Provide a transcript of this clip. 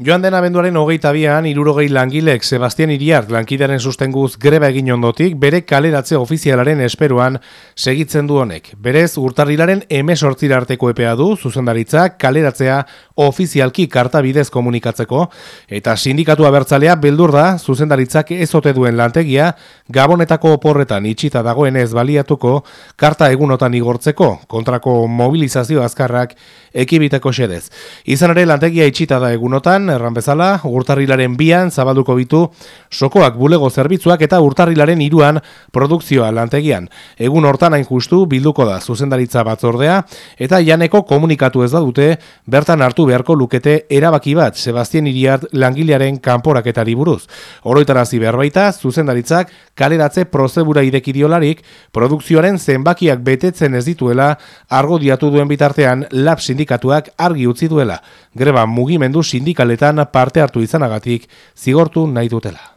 Joan den abenduaren hogeita bian, irurogei langilek Sebastian Iriart lankidaren sustenguz greba egin ondotik, bere kaleratze ofizialaren esperuan segitzen du honek. Berez, urtarrilaren emesortzira arteko epea du, zuzendaritza kaleratzea ofizialki karta bidez komunikatzeko, eta sindikatu abertzalea beldur da, zuzendaritzak ezote duen lantegia, gabonetako oporretan itxita dagoen ez baliatuko, karta egunotan igortzeko, kontrako mobilizazio azkarrak ekibiteko xedez. Izan ere, lantegia itxita da egunotan, erran bezala, urtarrilaren bian zabalduko bitu sokoak bulego zerbitzuak eta urtarrilaren iruan produkzioa lantegian. Egun hortan hain justu bilduko da zuzendaritza batzordea eta janeko komunikatu ez da dute bertan hartu beharko lukete erabaki bat Sebastian Iriart langilearen kanporaketari buruz. Oroitarazi berbaita zuzendaritzak kaleratze prozebura idekidiolarik produkzioaren zenbakiak betetzen ez dituela argodiatu duen bitartean lab sindikatuak argi utzi duela. Greba mugimendu sindikale parte hartu izanagatik zigortu nahi dutela.